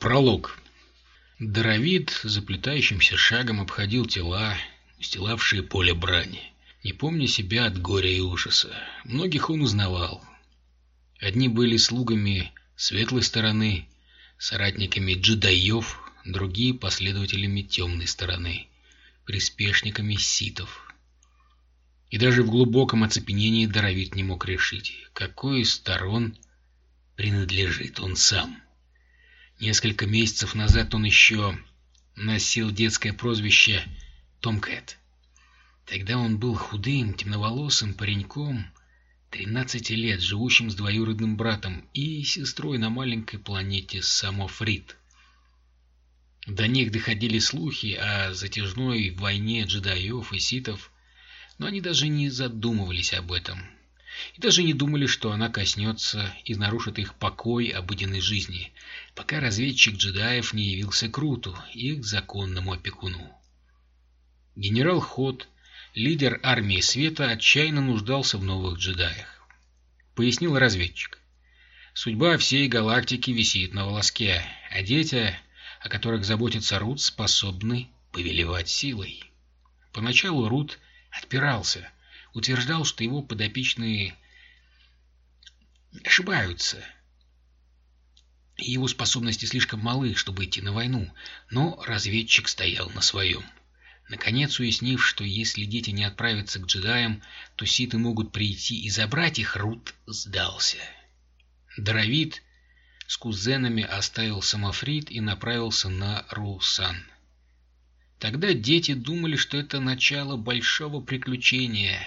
Пролог. Доровид заплетающимся шагом обходил тела, устилавшие поле брани, не помня себя от горя и ужаса. Многих он узнавал. Одни были слугами светлой стороны, соратниками джедаев, другие — последователями темной стороны, приспешниками ситов. И даже в глубоком оцепенении Доровид не мог решить, какой из сторон принадлежит он сам. Несколько месяцев назад он еще носил детское прозвище Томкэт. Тогда он был худым, темноволосым пареньком, 13 лет, живущим с двоюродным братом и сестрой на маленькой планете Самофрит. До них доходили слухи о затяжной войне джедаев и ситов, но они даже не задумывались об этом. И даже не думали, что она коснется и нарушит их покой обыденной жизни, пока разведчик джедаев не явился Круту, их законному опекуну. Генерал Ход, лидер армии света, отчаянно нуждался в новых джедаях. Пояснил разведчик. Судьба всей галактики висит на волоске, а дети, о которых заботится Рут, способны повелевать силой. Поначалу Рут отпирался, утверждал, что его подопечные ошибаются, его способности слишком малы, чтобы идти на войну, но разведчик стоял на своем. Наконец, уяснив, что если дети не отправятся к джедаям, то ситы могут прийти и забрать их, Рут сдался. Дровид с кузенами оставил Самофрит и направился на Русан. Тогда дети думали, что это начало большого приключения.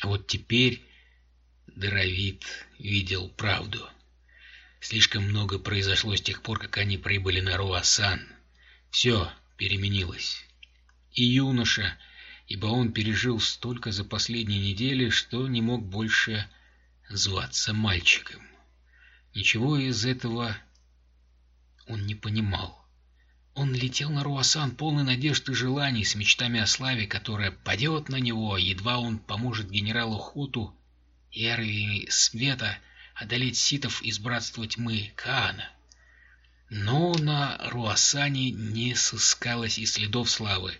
А вот теперь Доровид видел правду. Слишком много произошло с тех пор, как они прибыли на Руасан. Все переменилось. И юноша, ибо он пережил столько за последние недели, что не мог больше зваться мальчиком. Ничего из этого он не понимал. Он летел на Руасан полный надежд и желаний, с мечтами о славе, которая падет на него, едва он поможет генералу Хуту и армии Света — одолеть ситов из братства тьмы Каана. Но на Руасане не сыскалось и следов славы,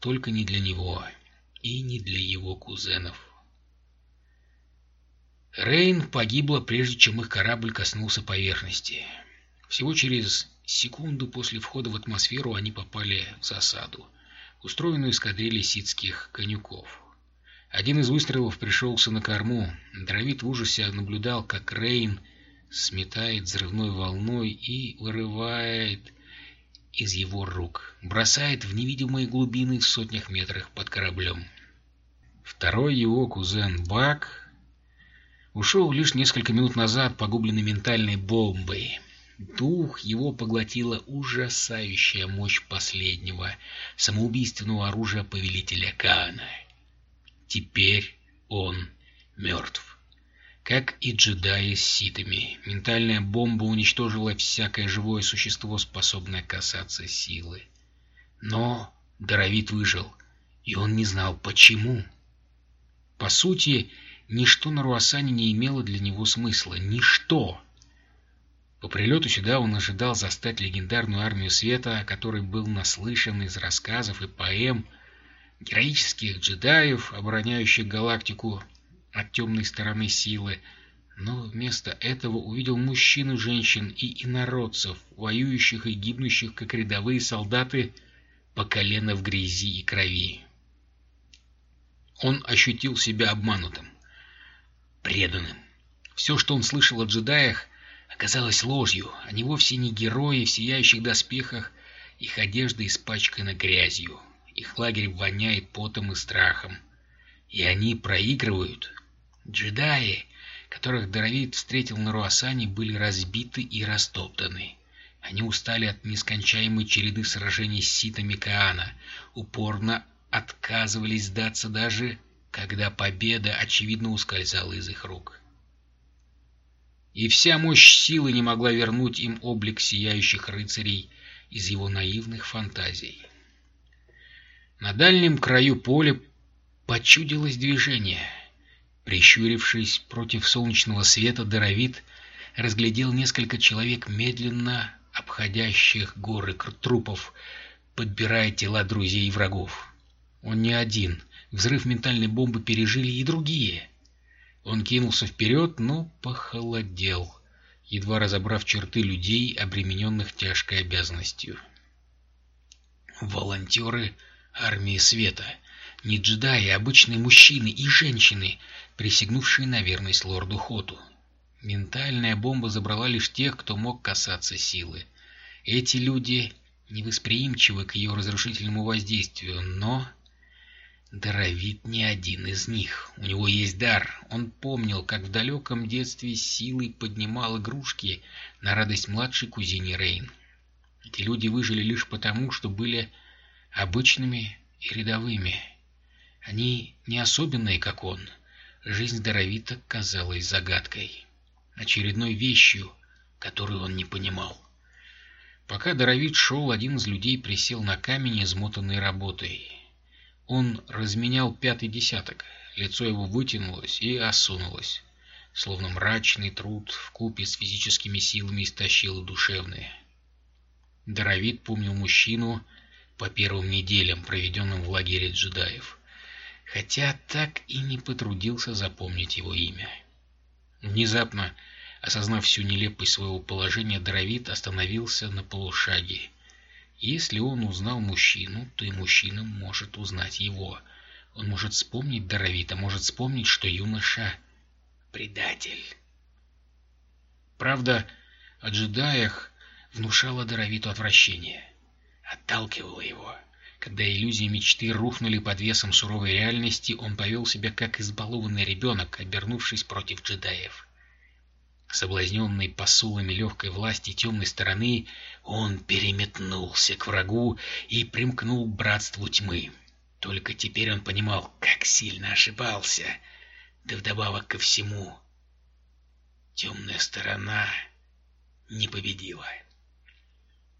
только не для него и не для его кузенов. Рейн погибла, прежде чем их корабль коснулся поверхности. Всего через секунду после входа в атмосферу они попали в засаду, устроенную эскадрильей ситских конюков. Один из выстрелов пришелся на корму. Дровид в ужасе наблюдал, как Рейн сметает взрывной волной и вырывает из его рук, бросает в невидимые глубины в сотнях метрах под кораблем. Второй его кузен Бак ушел лишь несколько минут назад, погубленный ментальной бомбой. Дух его поглотила ужасающая мощь последнего самоубийственного оружия повелителя Каана. Теперь он мертв. Как и джедаи с ситами, ментальная бомба уничтожила всякое живое существо, способное касаться силы. Но Доровит выжил, и он не знал, почему. По сути, ничто на Руасане не имело для него смысла. Ничто! По прилету сюда он ожидал застать легендарную армию света, о которой был наслышан из рассказов и поэм, героических джедаев, обороняющих галактику от темной стороны силы, но вместо этого увидел мужчин и женщин и инородцев, воюющих и гибнущих, как рядовые солдаты, по колено в грязи и крови. Он ощутил себя обманутым, преданным. Все, что он слышал о джедаях, оказалось ложью. Они вовсе не герои в сияющих доспехах, их одежда испачкана грязью. Их лагерь воняет потом и страхом. И они проигрывают. Джедаи, которых Доровит встретил на Руасане, были разбиты и растоптаны. Они устали от нескончаемой череды сражений с ситами Каана, упорно отказывались сдаться даже, когда победа, очевидно, ускользала из их рук. И вся мощь силы не могла вернуть им облик сияющих рыцарей из его наивных фантазий. На дальнем краю поля почудилось движение. Прищурившись против солнечного света, Доровит разглядел несколько человек, медленно обходящих горы трупов, подбирая тела друзей и врагов. Он не один. Взрыв ментальной бомбы пережили и другие. Он кинулся вперед, но похолодел, едва разобрав черты людей, обремененных тяжкой обязанностью. Волонтеры армии света. Не джедаи, а обычные мужчины и женщины, присягнувшие на верность лорду Хоту. Ментальная бомба забрала лишь тех, кто мог касаться силы. Эти люди невосприимчивы к ее разрушительному воздействию, но... Даровит не один из них. У него есть дар. Он помнил, как в далеком детстве силой поднимал игрушки на радость младшей кузине Рейн. Эти люди выжили лишь потому, что были обычными и рядовыми. Они не особенные, как он. Жизнь Даровита казалась загадкой. Очередной вещью, которую он не понимал. Пока Даровит шел, один из людей присел на камень, измотанный работой. Он разменял пятый десяток. Лицо его вытянулось и осунулось, словно мрачный труд в купе с физическими силами истощил душевные. Даровит помнил мужчину по первым неделям, проведенным в лагере джедаев, хотя так и не потрудился запомнить его имя. Внезапно, осознав всю нелепость своего положения, Даровит остановился на полушаге если он узнал мужчину, то и мужчина может узнать его. Он может вспомнить Даровита, может вспомнить, что юноша — предатель. Правда, о джедаях внушало Даровиту отвращение. Отталкивало его. Когда иллюзии мечты рухнули под весом суровой реальности, он повел себя как избалованный ребенок, обернувшись против джедаев. Соблазненный посулами легкой власти темной стороны, он переметнулся к врагу и примкнул к братству тьмы. Только теперь он понимал, как сильно ошибался. Да вдобавок ко всему, темная сторона не победила.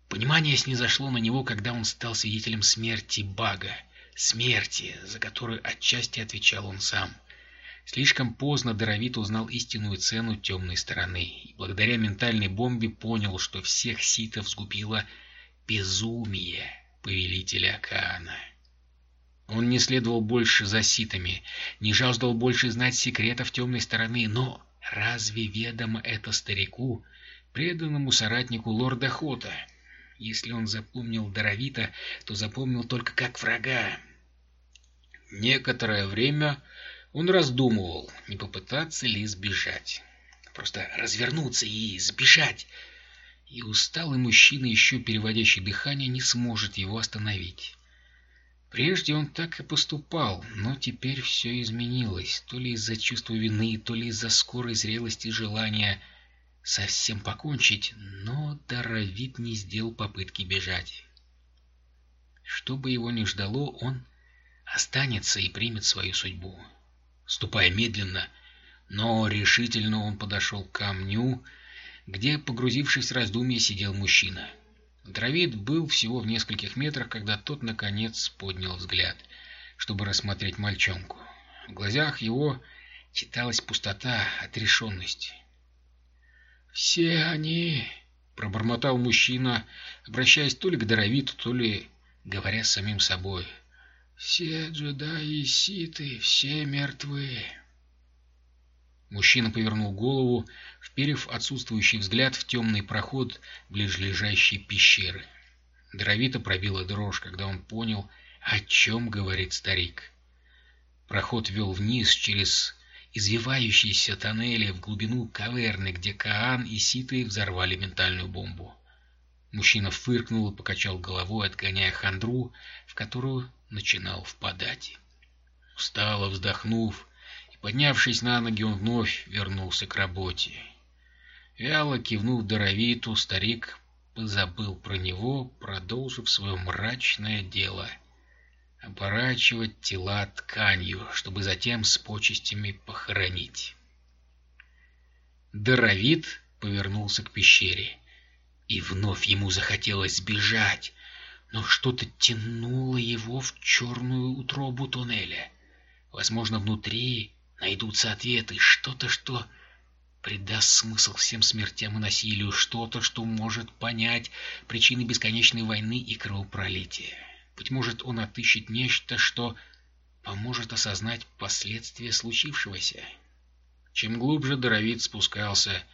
Понимание снизошло на него, когда он стал свидетелем смерти Бага, смерти, за которую отчасти отвечал он сам. Слишком поздно Доровит узнал истинную цену темной стороны, и благодаря ментальной бомбе понял, что всех ситов сгубило безумие повелителя Океана. Он не следовал больше за ситами, не жаждал больше знать секретов темной стороны, но разве ведомо это старику, преданному соратнику лорда Хота? Если он запомнил Доровита, то запомнил только как врага. Некоторое время он раздумывал, не попытаться ли сбежать. Просто развернуться и сбежать. И усталый мужчина, еще переводящий дыхание, не сможет его остановить. Прежде он так и поступал, но теперь все изменилось, то ли из-за чувства вины, то ли из-за скорой зрелости желания совсем покончить, но Даровит не сделал попытки бежать. Что бы его ни ждало, он останется и примет свою судьбу. Ступая медленно, но решительно он подошел к камню, где, погрузившись в раздумье, сидел мужчина. Дровид был всего в нескольких метрах, когда тот, наконец, поднял взгляд, чтобы рассмотреть мальчонку. В глазах его читалась пустота, отрешенность. «Все они...» — пробормотал мужчина, обращаясь то ли к Доровиту, то ли говоря с самим собой — все джедаи и ситы, все мертвы. Мужчина повернул голову, вперев отсутствующий взгляд в темный проход ближлежащей пещеры. Дровито пробила дрожь, когда он понял, о чем говорит старик. Проход вел вниз через извивающиеся тоннели в глубину каверны, где Каан и Ситы взорвали ментальную бомбу. Мужчина фыркнул и покачал головой, отгоняя хандру, в которую начинал впадать. Устало вздохнув и поднявшись на ноги, он вновь вернулся к работе. Вяло кивнув Доровиту, старик позабыл про него, продолжив свое мрачное дело — оборачивать тела тканью, чтобы затем с почестями похоронить. Доровит повернулся к пещере, и вновь ему захотелось сбежать, но что-то тянуло его в черную утробу туннеля. Возможно, внутри найдутся ответы, что-то, что придаст смысл всем смертям и насилию, что-то, что может понять причины бесконечной войны и кровопролития. Быть может, он отыщет нечто, что поможет осознать последствия случившегося. Чем глубже Доровит спускался,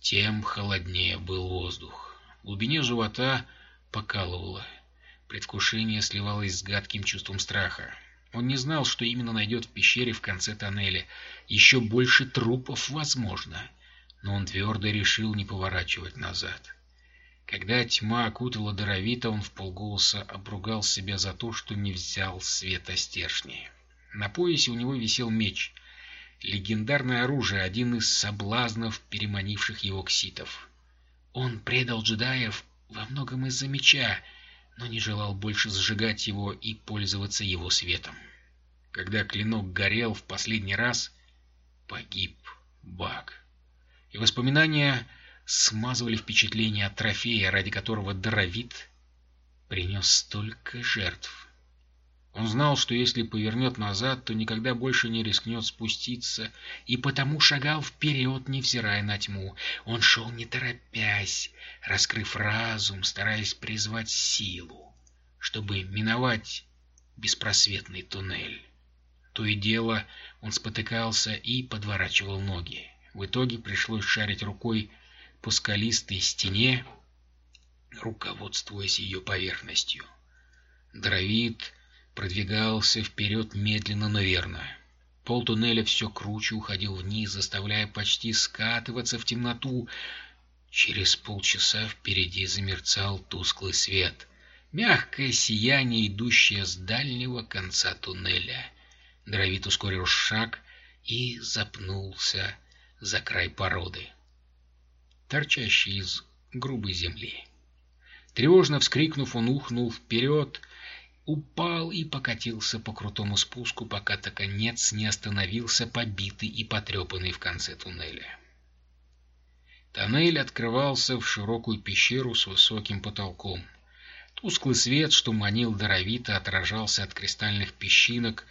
тем холоднее был воздух. В глубине живота покалывало. Предвкушение сливалось с гадким чувством страха. Он не знал, что именно найдет в пещере в конце тоннеля. Еще больше трупов, возможно. Но он твердо решил не поворачивать назад. Когда тьма окутала Доровита, он вполголоса обругал себя за то, что не взял света стержни. На поясе у него висел меч. Легендарное оружие, один из соблазнов, переманивших его кситов. Он предал джедаев во многом из-за меча, но не желал больше сжигать его и пользоваться его светом. Когда клинок горел в последний раз, погиб Баг. И воспоминания смазывали впечатление от трофея, ради которого Доровит принес столько жертв. Он знал, что если повернет назад, то никогда больше не рискнет спуститься, и потому шагал вперед, невзирая на тьму. Он шел не торопясь, раскрыв разум, стараясь призвать силу, чтобы миновать беспросветный туннель. То и дело он спотыкался и подворачивал ноги. В итоге пришлось шарить рукой по скалистой стене, руководствуясь ее поверхностью. Дровит продвигался вперед медленно, но верно. Пол туннеля все круче уходил вниз, заставляя почти скатываться в темноту. Через полчаса впереди замерцал тусклый свет. Мягкое сияние, идущее с дальнего конца туннеля. Дровит ускорил шаг и запнулся за край породы, торчащей из грубой земли. Тревожно вскрикнув, он ухнул вперед, упал и покатился по крутому спуску, пока наконец не остановился побитый и потрепанный в конце туннеля. Тоннель открывался в широкую пещеру с высоким потолком. Тусклый свет, что манил даровито, отражался от кристальных песчинок,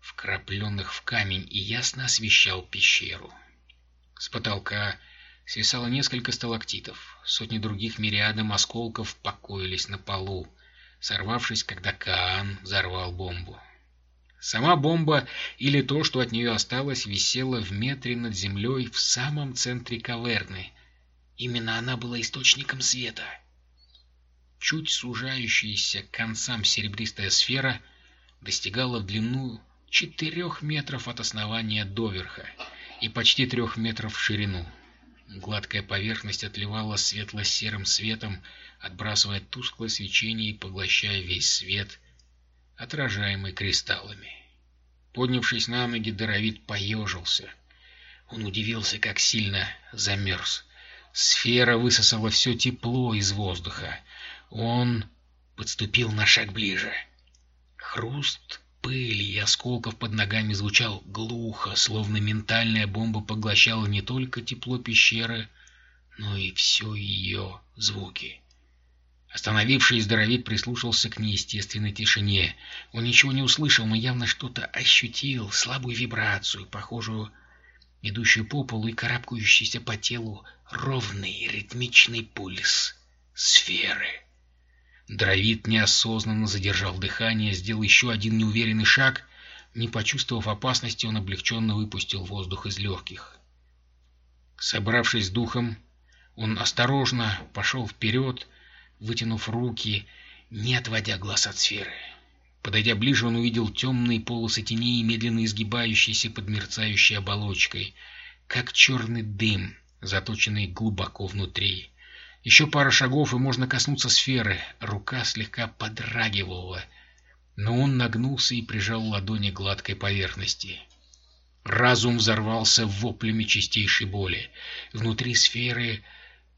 вкрапленных в камень, и ясно освещал пещеру. С потолка свисало несколько сталактитов, сотни других мириадом осколков покоились на полу, сорвавшись, когда Каан взорвал бомбу. Сама бомба, или то, что от нее осталось, висела в метре над землей в самом центре каверны. Именно она была источником света. Чуть сужающаяся к концам серебристая сфера достигала в длину четырех метров от основания до верха и почти трех метров в ширину. Гладкая поверхность отливала светло-серым светом, отбрасывая тусклое свечение и поглощая весь свет, отражаемый кристаллами. Поднявшись на ноги, Доровит поежился. Он удивился, как сильно замерз. Сфера высосала все тепло из воздуха. Он подступил на шаг ближе. Хруст пыли и осколков под ногами звучал глухо, словно ментальная бомба поглощала не только тепло пещеры, но и все ее звуки. Остановившись, здоровик прислушался к неестественной тишине. Он ничего не услышал, но явно что-то ощутил, слабую вибрацию, похожую, идущую по полу и карабкающийся по телу ровный ритмичный пульс сферы. Дровит неосознанно задержал дыхание, сделал еще один неуверенный шаг. Не почувствовав опасности, он облегченно выпустил воздух из легких. Собравшись с духом, он осторожно пошел вперед, вытянув руки, не отводя глаз от сферы. Подойдя ближе, он увидел темные полосы теней, медленно изгибающиеся под мерцающей оболочкой, как черный дым, заточенный глубоко внутри. Еще пара шагов, и можно коснуться сферы. Рука слегка подрагивала, но он нагнулся и прижал ладони к гладкой поверхности. Разум взорвался воплями чистейшей боли. Внутри сферы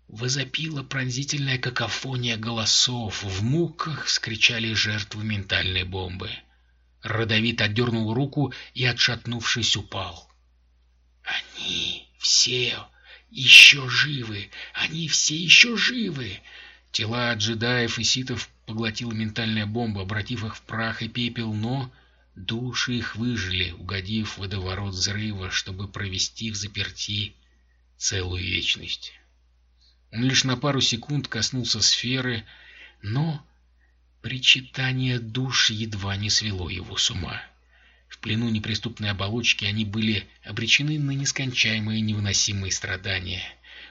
возопила пронзительная какофония голосов. В муках скричали жертвы ментальной бомбы. Родовит отдернул руку и, отшатнувшись, упал. «Они все еще живы! Они все еще живы!» Тела джедаев и ситов поглотила ментальная бомба, обратив их в прах и пепел, но души их выжили, угодив водоворот взрыва, чтобы провести в заперти целую вечность. Он лишь на пару секунд коснулся сферы, но причитание душ едва не свело его с ума. В плену неприступной оболочки они были обречены на нескончаемые невыносимые страдания,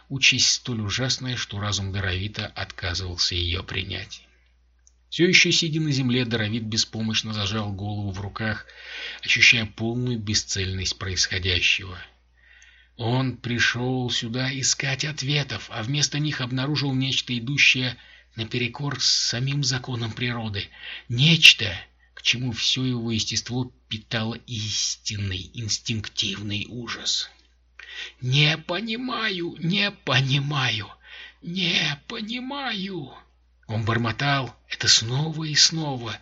участь столь ужасная, что разум Доровита отказывался ее принять. Все еще сидя на земле, Доровит беспомощно зажал голову в руках, ощущая полную бесцельность происходящего. Он пришел сюда искать ответов, а вместо них обнаружил нечто, идущее наперекор с самим законом природы. Нечто, к чему все его естество питало истинный инстинктивный ужас. «Не понимаю, не понимаю, не понимаю!» Он бормотал это снова и снова,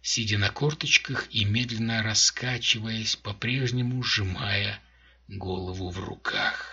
сидя на корточках и медленно раскачиваясь, по-прежнему сжимая голову в руках.